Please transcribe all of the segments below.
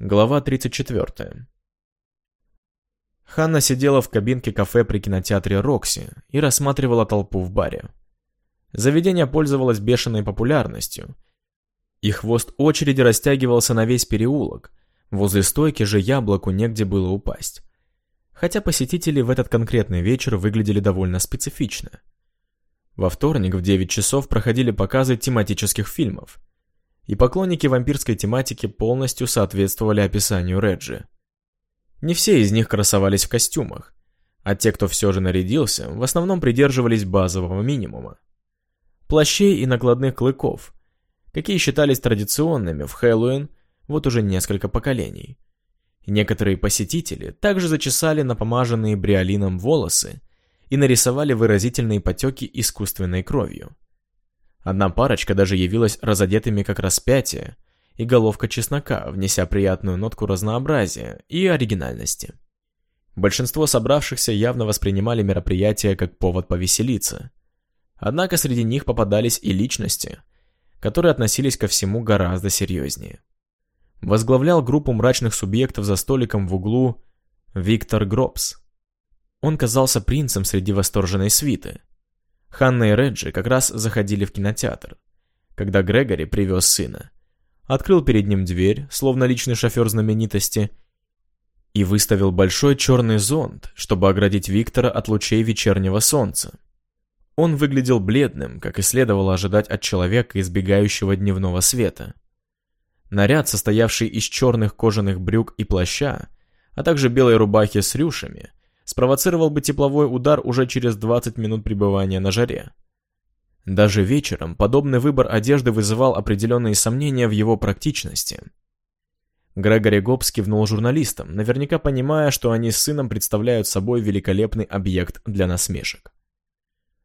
Глава 34. Ханна сидела в кабинке кафе при кинотеатре «Рокси» и рассматривала толпу в баре. Заведение пользовалось бешеной популярностью, и хвост очереди растягивался на весь переулок, возле стойки же яблоку негде было упасть. Хотя посетители в этот конкретный вечер выглядели довольно специфично. Во вторник в 9 часов проходили показы тематических фильмов – и поклонники вампирской тематики полностью соответствовали описанию Реджи. Не все из них красовались в костюмах, а те, кто все же нарядился, в основном придерживались базового минимума. Плащей и накладных клыков, какие считались традиционными в Хэллоуин вот уже несколько поколений. Некоторые посетители также зачесали напомаженные бриолином волосы и нарисовали выразительные потеки искусственной кровью. Одна парочка даже явилась разодетыми как распятие, и головка чеснока, внеся приятную нотку разнообразия и оригинальности. Большинство собравшихся явно воспринимали мероприятие как повод повеселиться. Однако среди них попадались и личности, которые относились ко всему гораздо серьезнее. Возглавлял группу мрачных субъектов за столиком в углу Виктор Гробс. Он казался принцем среди восторженной свиты, Ханна и Реджи как раз заходили в кинотеатр, когда Грегори привез сына. Открыл перед ним дверь, словно личный шофер знаменитости, и выставил большой черный зонт, чтобы оградить Виктора от лучей вечернего солнца. Он выглядел бледным, как и следовало ожидать от человека, избегающего дневного света. Наряд, состоявший из черных кожаных брюк и плаща, а также белой рубахи с рюшами, спровоцировал бы тепловой удар уже через 20 минут пребывания на жаре. Даже вечером подобный выбор одежды вызывал определенные сомнения в его практичности. Грегори Гоббс кивнул журналистам, наверняка понимая, что они с сыном представляют собой великолепный объект для насмешек.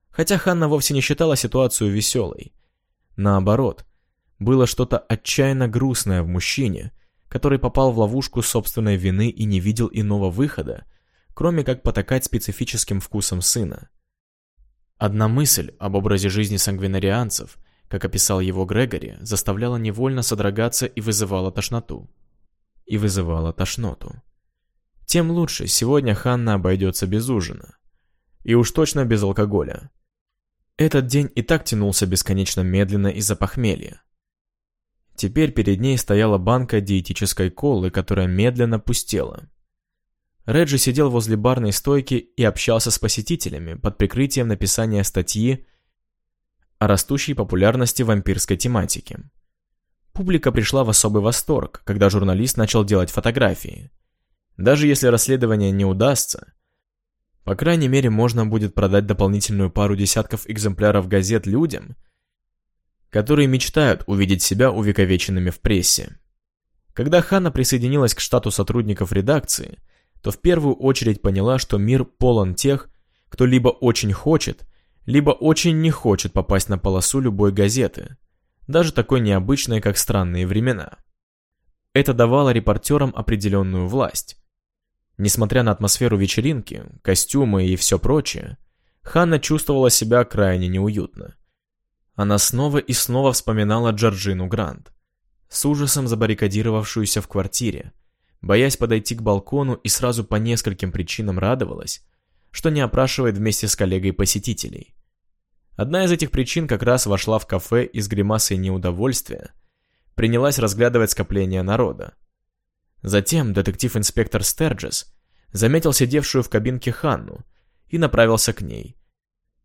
Хотя Ханна вовсе не считала ситуацию веселой. Наоборот, было что-то отчаянно грустное в мужчине, который попал в ловушку собственной вины и не видел иного выхода, кроме как потакать специфическим вкусом сына. Одна мысль об образе жизни сангвинарианцев, как описал его Грегори, заставляла невольно содрогаться и вызывала тошноту. И вызывала тошноту. Тем лучше, сегодня Ханна обойдется без ужина. И уж точно без алкоголя. Этот день и так тянулся бесконечно медленно из-за похмелья. Теперь перед ней стояла банка диетической колы, которая медленно пустела. Реджи сидел возле барной стойки и общался с посетителями под прикрытием написания статьи о растущей популярности вампирской тематики. Публика пришла в особый восторг, когда журналист начал делать фотографии. Даже если расследование не удастся, по крайней мере можно будет продать дополнительную пару десятков экземпляров газет людям, которые мечтают увидеть себя увековеченными в прессе. Когда Ханна присоединилась к штату сотрудников редакции – то в первую очередь поняла, что мир полон тех, кто либо очень хочет, либо очень не хочет попасть на полосу любой газеты, даже такой необычной, как «Странные времена». Это давало репортерам определенную власть. Несмотря на атмосферу вечеринки, костюмы и все прочее, Ханна чувствовала себя крайне неуютно. Она снова и снова вспоминала Джорджину Грант, с ужасом забаррикадировавшуюся в квартире, боясь подойти к балкону и сразу по нескольким причинам радовалась, что не опрашивает вместе с коллегой посетителей. Одна из этих причин как раз вошла в кафе и с гримасой неудовольствия принялась разглядывать скопление народа. Затем детектив-инспектор Стерджес заметил сидевшую в кабинке Ханну и направился к ней.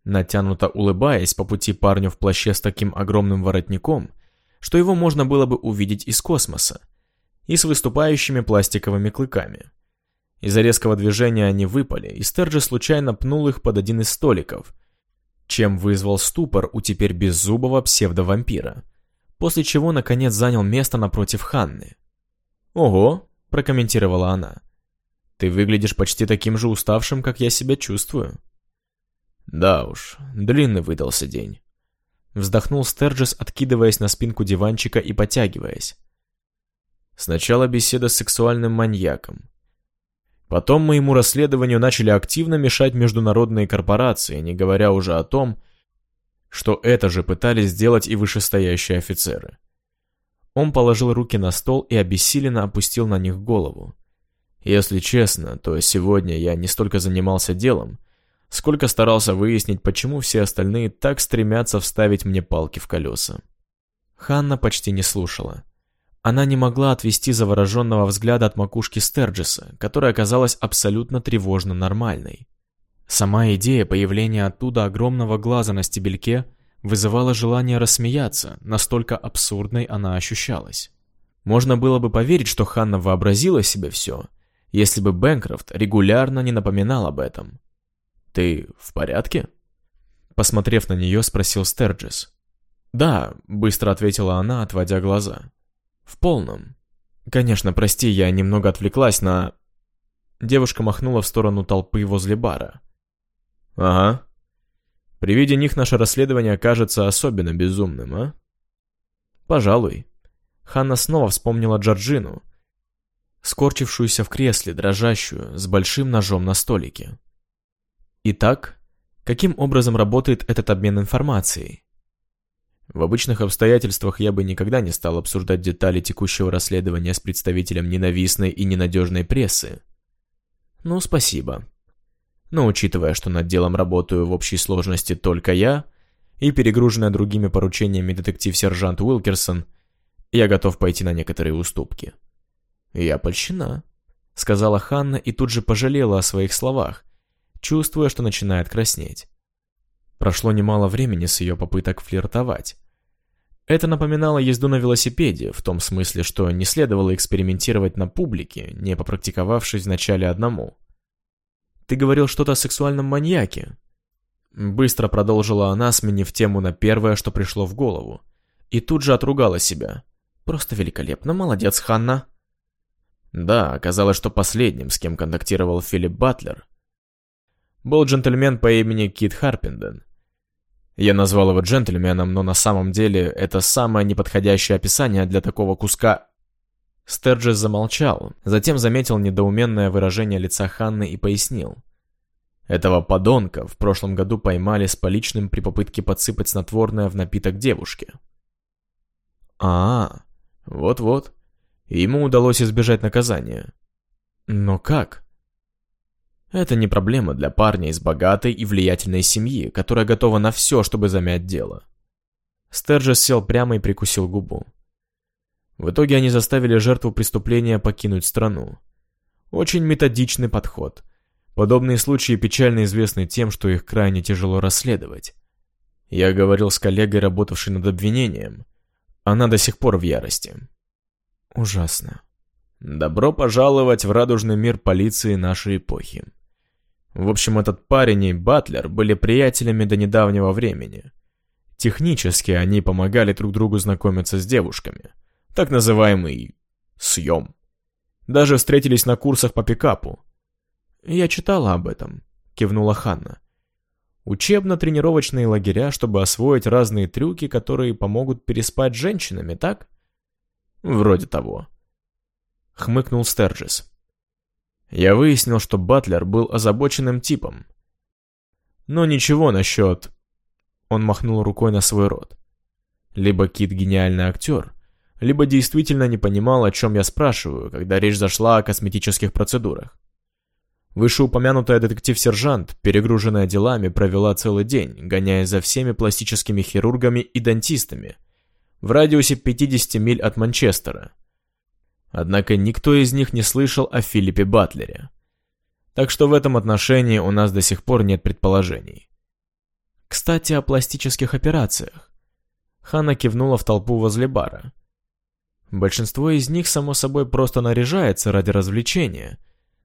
Натянуто улыбаясь по пути парню в плаще с таким огромным воротником, что его можно было бы увидеть из космоса, и с выступающими пластиковыми клыками. Из-за резкого движения они выпали, и Стерджи случайно пнул их под один из столиков, чем вызвал ступор у теперь беззубого псевдовампира, после чего наконец занял место напротив Ханны. «Ого», — прокомментировала она, — «ты выглядишь почти таким же уставшим, как я себя чувствую». «Да уж, длинный выдался день», — вздохнул Стерджис, откидываясь на спинку диванчика и потягиваясь. Сначала беседа с сексуальным маньяком. Потом моему расследованию начали активно мешать международные корпорации, не говоря уже о том, что это же пытались сделать и вышестоящие офицеры. Он положил руки на стол и обессиленно опустил на них голову. Если честно, то сегодня я не столько занимался делом, сколько старался выяснить, почему все остальные так стремятся вставить мне палки в колеса. Ханна почти не слушала. Она не могла отвести завороженного взгляда от макушки Стерджиса, которая оказалась абсолютно тревожно нормальной. Сама идея появления оттуда огромного глаза на стебельке вызывала желание рассмеяться, настолько абсурдной она ощущалась. Можно было бы поверить, что Ханна вообразила себе все, если бы Бэнкрофт регулярно не напоминал об этом. «Ты в порядке?» Посмотрев на нее, спросил Стерджис. «Да», — быстро ответила она, отводя глаза. «В полном. Конечно, прости, я немного отвлеклась на...» Девушка махнула в сторону толпы возле бара. «Ага. При виде них наше расследование кажется особенно безумным, а?» «Пожалуй». Ханна снова вспомнила Джорджину, скорчившуюся в кресле, дрожащую, с большим ножом на столике. Итак, каким образом работает этот обмен информацией? В обычных обстоятельствах я бы никогда не стал обсуждать детали текущего расследования с представителем ненавистной и ненадежной прессы. Ну, спасибо. Но учитывая, что над делом работаю в общей сложности только я, и перегруженная другими поручениями детектив-сержант Уилкерсон, я готов пойти на некоторые уступки. «Я польщена», — сказала Ханна и тут же пожалела о своих словах, чувствуя, что начинает краснеть. Прошло немало времени с ее попыток флиртовать. Это напоминало езду на велосипеде, в том смысле, что не следовало экспериментировать на публике, не попрактиковавшись вначале одному. «Ты говорил что-то о сексуальном маньяке?» Быстро продолжила она, сменив тему на первое, что пришло в голову. И тут же отругала себя. «Просто великолепно, молодец, Ханна!» Да, оказалось, что последним, с кем контактировал Филипп Батлер, был джентльмен по имени Кит Харпенден. Я назвал его джентльменом, но на самом деле это самое неподходящее описание для такого куска... Стерджес замолчал, затем заметил недоуменное выражение лица Ханны и пояснил. Этого подонка в прошлом году поймали с поличным при попытке подсыпать снотворное в напиток девушки. А, вот-вот ему удалось избежать наказания. Но как? Это не проблема для парня из богатой и влиятельной семьи, которая готова на все, чтобы замять дело. Стерджес сел прямо и прикусил губу. В итоге они заставили жертву преступления покинуть страну. Очень методичный подход. Подобные случаи печально известны тем, что их крайне тяжело расследовать. Я говорил с коллегой, работавшей над обвинением. Она до сих пор в ярости. Ужасно. Добро пожаловать в радужный мир полиции нашей эпохи. В общем, этот парень и Батлер были приятелями до недавнего времени. Технически они помогали друг другу знакомиться с девушками. Так называемый съем. Даже встретились на курсах по пикапу. «Я читала об этом», — кивнула Ханна. «Учебно-тренировочные лагеря, чтобы освоить разные трюки, которые помогут переспать женщинами, так?» Вроде того. Хмыкнул Стерджис. Я выяснил, что Батлер был озабоченным типом. Но ничего насчет... Он махнул рукой на свой рот. Либо Кит гениальный актер, либо действительно не понимал, о чем я спрашиваю, когда речь зашла о косметических процедурах. Вышеупомянутая детектив-сержант, перегруженная делами, провела целый день, гоняясь за всеми пластическими хирургами и дантистами – в радиусе 50 миль от Манчестера. Однако никто из них не слышал о Филиппе Батлере. Так что в этом отношении у нас до сих пор нет предположений. Кстати, о пластических операциях. Ханна кивнула в толпу возле бара. Большинство из них, само собой, просто наряжается ради развлечения,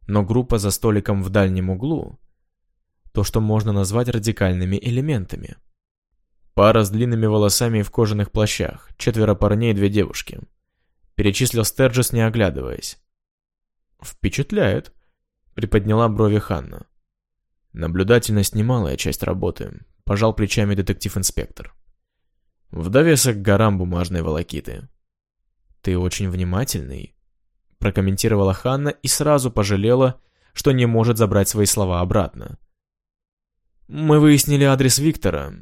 но группа за столиком в дальнем углу – то, что можно назвать радикальными элементами – Пара с длинными волосами в кожаных плащах, четверо парней и две девушки. Перечислил Стерджес, не оглядываясь. «Впечатляет», — приподняла брови Ханна. Наблюдательность — немалая часть работы, пожал плечами детектив-инспектор. В довесок горам бумажной волокиты. «Ты очень внимательный», — прокомментировала Ханна и сразу пожалела, что не может забрать свои слова обратно. «Мы выяснили адрес Виктора,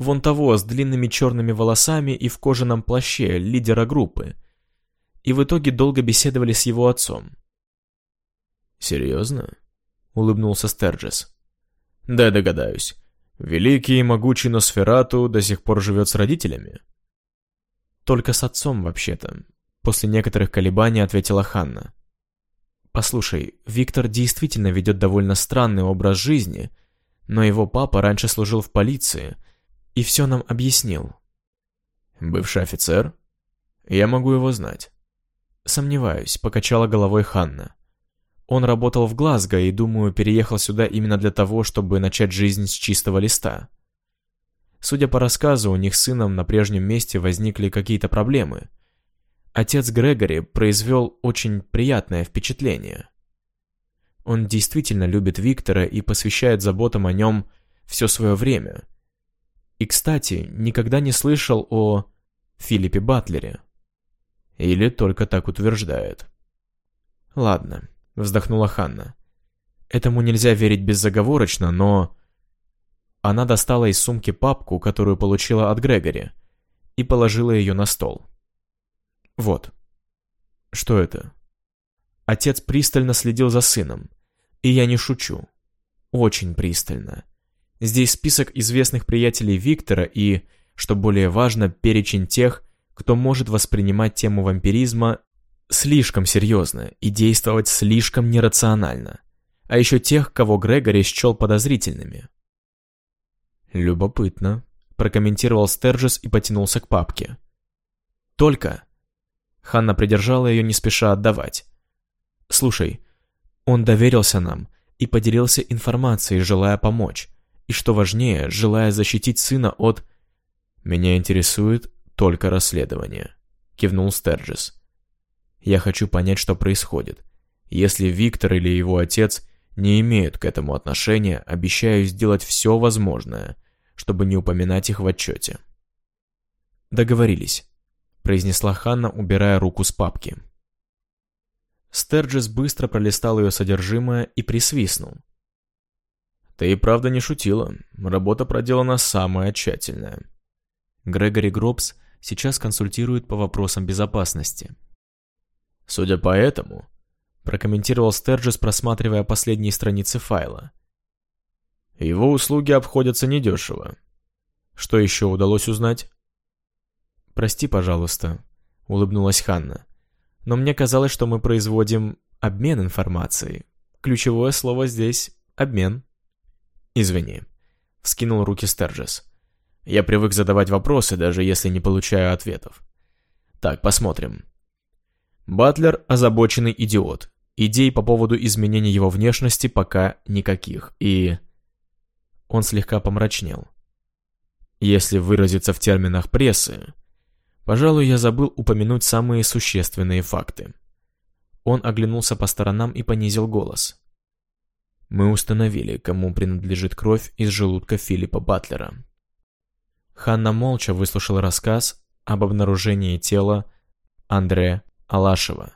Вон того, с длинными черными волосами и в кожаном плаще, лидера группы. И в итоге долго беседовали с его отцом. «Серьезно?» — улыбнулся Стерджес. «Да, догадаюсь. Великий и могучий Носферату до сих пор живет с родителями?» «Только с отцом, вообще-то», — после некоторых колебаний ответила Ханна. «Послушай, Виктор действительно ведет довольно странный образ жизни, но его папа раньше служил в полиции и все нам объяснил». «Бывший офицер? Я могу его знать». «Сомневаюсь», — покачала головой Ханна. Он работал в Глазго и, думаю, переехал сюда именно для того, чтобы начать жизнь с чистого листа. Судя по рассказу, у них с сыном на прежнем месте возникли какие-то проблемы. Отец Грегори произвел очень приятное впечатление. Он действительно любит Виктора и посвящает заботам о нем все свое время. И, кстати, никогда не слышал о Филиппе Батлере. Или только так утверждает. Ладно, вздохнула Ханна. Этому нельзя верить безоговорочно, но... Она достала из сумки папку, которую получила от Грегори, и положила ее на стол. Вот. Что это? Отец пристально следил за сыном. И я не шучу. Очень пристально. Здесь список известных приятелей Виктора и, что более важно, перечень тех, кто может воспринимать тему вампиризма слишком серьезно и действовать слишком нерационально, а еще тех, кого Грегори счел подозрительными. «Любопытно», — прокомментировал Стерджес и потянулся к папке. «Только...» Ханна придержала ее, не спеша отдавать. «Слушай, он доверился нам и поделился информацией, желая помочь, и, что важнее, желая защитить сына от...» «Меня интересует только расследование», — кивнул Стерджес. Я хочу понять, что происходит. Если Виктор или его отец не имеют к этому отношения, обещаю сделать все возможное, чтобы не упоминать их в отчете. Договорились, произнесла Ханна, убирая руку с папки. Стерджис быстро пролистал ее содержимое и присвистнул. «Ты и правда не шутила. Работа проделана самая тщательная». Грегори Гробс сейчас консультирует по вопросам безопасности. Судя по этому, прокомментировал Стерджис, просматривая последние страницы файла. Его услуги обходятся недешево. Что еще удалось узнать? «Прости, пожалуйста», — улыбнулась Ханна. «Но мне казалось, что мы производим обмен информацией. Ключевое слово здесь — обмен». «Извини», — вскинул руки Стерджес. «Я привык задавать вопросы, даже если не получаю ответов. Так, посмотрим. Батлер – озабоченный идиот. Идей по поводу изменения его внешности пока никаких, и... Он слегка помрачнел. Если выразиться в терминах прессы, пожалуй, я забыл упомянуть самые существенные факты. Он оглянулся по сторонам и понизил голос. Мы установили, кому принадлежит кровь из желудка Филиппа Батлера. Ханна молча выслушала рассказ об обнаружении тела Андре Алашева.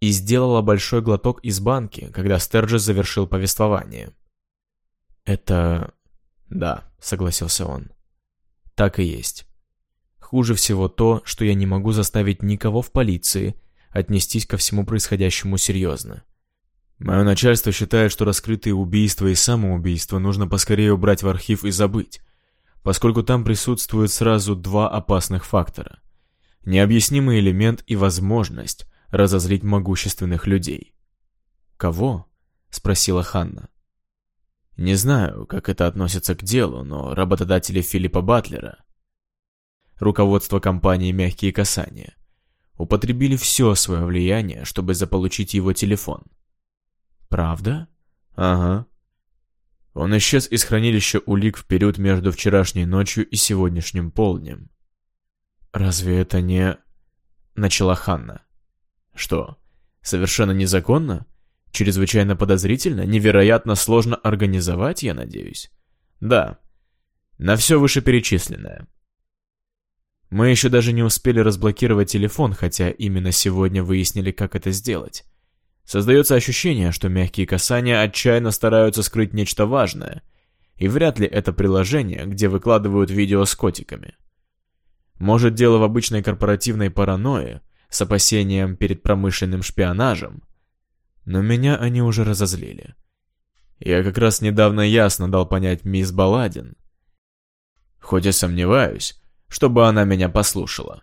И сделала большой глоток из банки, когда Стерджис завершил повествование. «Это... да», — согласился он. «Так и есть. Хуже всего то, что я не могу заставить никого в полиции отнестись ко всему происходящему серьезно. Мое начальство считает, что раскрытые убийства и самоубийства нужно поскорее убрать в архив и забыть, поскольку там присутствуют сразу два опасных фактора необъяснимый элемент и возможность разозлить могущественных людей. «Кого?» — спросила Ханна. «Не знаю, как это относится к делу, но работодатели Филиппа Батлера, руководство компании «Мягкие касания», употребили все свое влияние, чтобы заполучить его телефон. «Правда?» «Ага», он исчез из хранилища улик в период между вчерашней ночью и сегодняшним полднем. «Разве это не...» — начала Ханна. «Что, совершенно незаконно? Чрезвычайно подозрительно? Невероятно сложно организовать, я надеюсь?» «Да. На все вышеперечисленное». Мы еще даже не успели разблокировать телефон, хотя именно сегодня выяснили, как это сделать. Создается ощущение, что мягкие касания отчаянно стараются скрыть нечто важное, И вряд ли это приложение, где выкладывают видео с котиками. Может, дело в обычной корпоративной паранойе, с опасением перед промышленным шпионажем. Но меня они уже разозлили. Я как раз недавно ясно дал понять мисс Баладин, хоть и сомневаюсь, чтобы она меня послушала.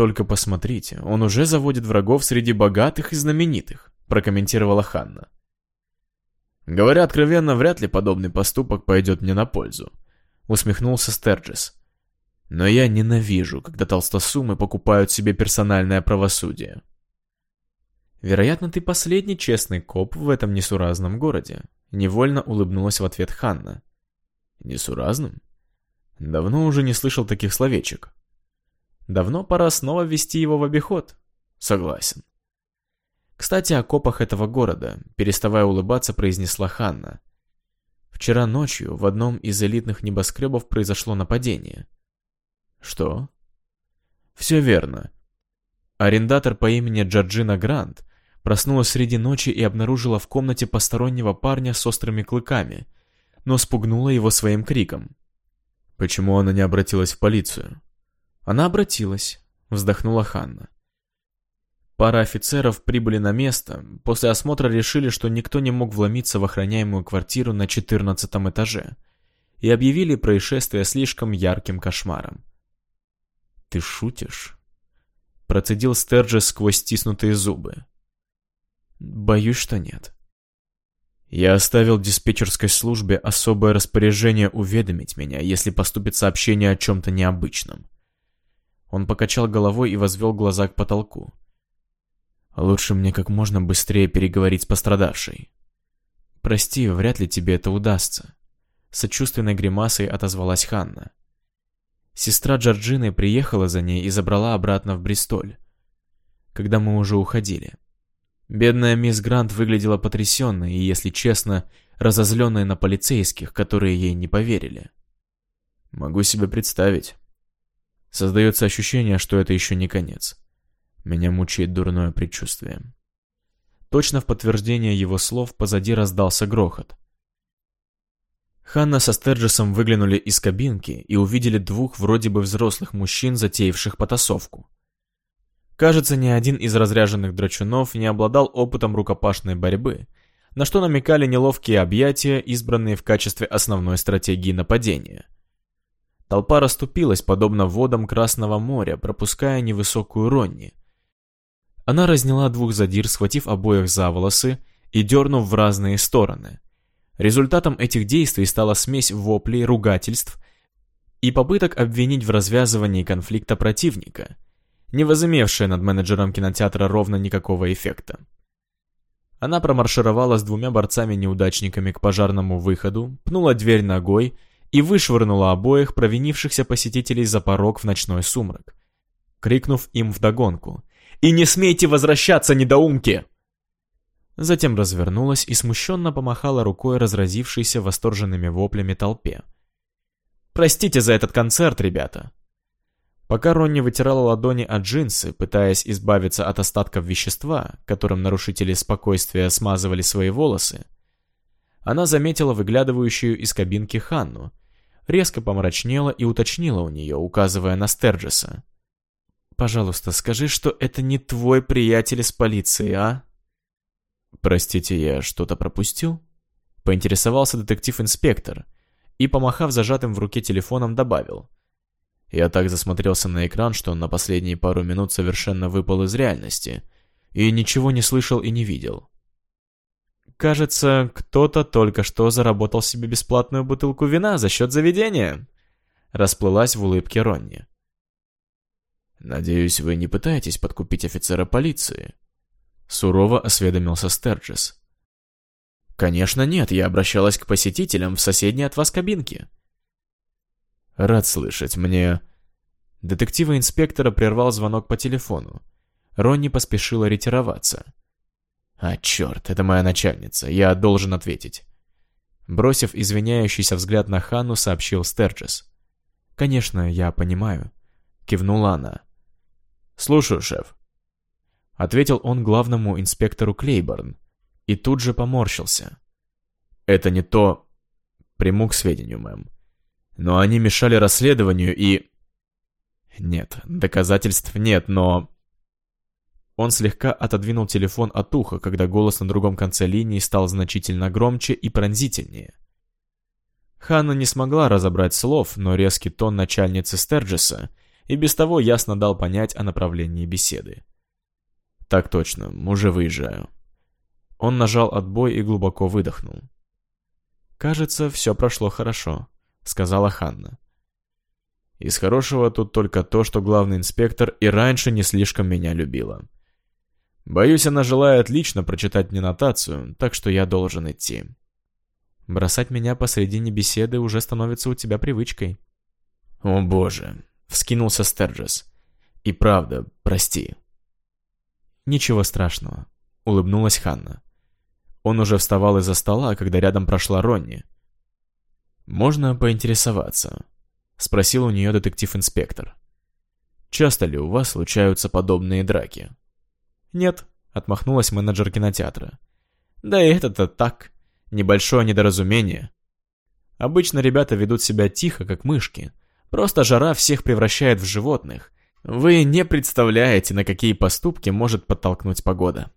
«Только посмотрите, он уже заводит врагов среди богатых и знаменитых», прокомментировала Ханна. Говоря откровенно, вряд ли подобный поступок пойдет мне на пользу, усмехнулся Стерджис. Но я ненавижу, когда толстосумы покупают себе персональное правосудие. Вероятно, ты последний честный коп в этом несуразном городе. Невольно улыбнулась в ответ Ханна. Несуразным? Давно уже не слышал таких словечек. Давно пора снова ввести его в обиход. Согласен. Кстати, о копах этого города, переставая улыбаться, произнесла Ханна. Вчера ночью в одном из элитных небоскребов произошло нападение. Что? Все верно. Арендатор по имени Джорджина Грант проснулась среди ночи и обнаружила в комнате постороннего парня с острыми клыками, но спугнула его своим криком. Почему она не обратилась в полицию? Она обратилась, вздохнула Ханна. Пара офицеров прибыли на место, после осмотра решили, что никто не мог вломиться в охраняемую квартиру на 14 этаже, и объявили происшествие слишком ярким кошмаром. «Ты шутишь?» Процедил Стерджес сквозь стиснутые зубы. «Боюсь, что нет». Я оставил диспетчерской службе особое распоряжение уведомить меня, если поступит сообщение о чем-то необычном. Он покачал головой и возвел глаза к потолку. Лучше мне как можно быстрее переговорить с пострадавшей. Прости, вряд ли тебе это удастся. Сочувственной гримасой отозвалась Ханна. Сестра Джорджины приехала за ней и забрала обратно в Бристоль, когда мы уже уходили. Бедная мисс Грант выглядела потрясенной и, если честно, разозленной на полицейских, которые ей не поверили. Могу себе представить. Создается ощущение, что это еще не конец. Меня мучает дурное предчувствие. Точно в подтверждение его слов позади раздался грохот. Ханна со Стерджесом выглянули из кабинки и увидели двух вроде бы взрослых мужчин, затеявших потасовку. Кажется, ни один из разряженных драчунов не обладал опытом рукопашной борьбы, на что намекали неловкие объятия, избранные в качестве основной стратегии нападения. Толпа расступилась, подобно водам Красного моря, пропуская невысокую Ронни. Она разняла двух задир, схватив обоих за волосы и дернув в разные стороны. Результатом этих действий стала смесь воплей, ругательств и попыток обвинить в развязывании конфликта противника – не возымевшая над менеджером кинотеатра ровно никакого эффекта. Она промаршировала с двумя борцами-неудачниками к пожарному выходу, пнула дверь ногой и вышвырнула обоих провинившихся посетителей за порог в ночной сумрак, крикнув им вдогонку «И не смейте возвращаться, недоумки!» Затем развернулась и смущенно помахала рукой разразившейся восторженными воплями толпе. «Простите за этот концерт, ребята!» Пока Ронни вытирала ладони от джинсы, пытаясь избавиться от остатков вещества, которым нарушители спокойствия смазывали свои волосы, она заметила выглядывающую из кабинки Ханну, резко помрачнела и уточнила у нее, указывая на Стерджеса. «Пожалуйста, скажи, что это не твой приятель из полиции, а?» «Простите, я что-то пропустил?» Поинтересовался детектив-инспектор и, помахав зажатым в руке телефоном, добавил – я так засмотрелся на экран, что на последние пару минут совершенно выпал из реальности и ничего не слышал и не видел. «Кажется, кто-то только что заработал себе бесплатную бутылку вина за счет заведения», расплылась в улыбке Ронни. «Надеюсь, вы не пытаетесь подкупить офицера полиции?» Сурово осведомился Стерджис. «Конечно нет, я обращалась к посетителям в соседней от вас кабинке», «Рад слышать, мне...» Детектива-инспектора прервал звонок по телефону. Ронни поспешила ретироваться. «А, черт, это моя начальница, я должен ответить». Бросив извиняющийся взгляд на Ханну, сообщил Стерджес. «Конечно, я понимаю», — кивнула она. «Слушаю, шеф», — ответил он главному инспектору Клейборн и тут же поморщился. «Это не то...» Приму к сведению, мэм. Но они мешали расследованию и... Нет, доказательств нет, но... Он слегка отодвинул телефон от уха, когда голос на другом конце линии стал значительно громче и пронзительнее. Ханна не смогла разобрать слов, но резкий тон начальницы Стерджеса и без того ясно дал понять о направлении беседы. «Так точно, уже выезжаю». Он нажал отбой и глубоко выдохнул. «Кажется, все прошло хорошо», — сказала Ханна. «Из хорошего тут только то, что главный инспектор и раньше не слишком меня любила. Боюсь, она желает лично прочитать мне нотацию, так что я должен идти». Бросать меня посредине беседы уже становится у тебя привычкой. О боже, вскинулся Стерджес. И правда, прости. Ничего страшного, улыбнулась Ханна. Он уже вставал из-за стола, когда рядом прошла Ронни. «Можно поинтересоваться?» — спросил у нее детектив-инспектор. «Часто ли у вас случаются подобные драки?» «Нет», — отмахнулась менеджер кинотеатра. «Да и это-то так небольшое недоразумение. Обычно ребята ведут себя тихо, как мышки. Просто жара всех превращает в животных. Вы не представляете, на какие поступки может подтолкнуть погода.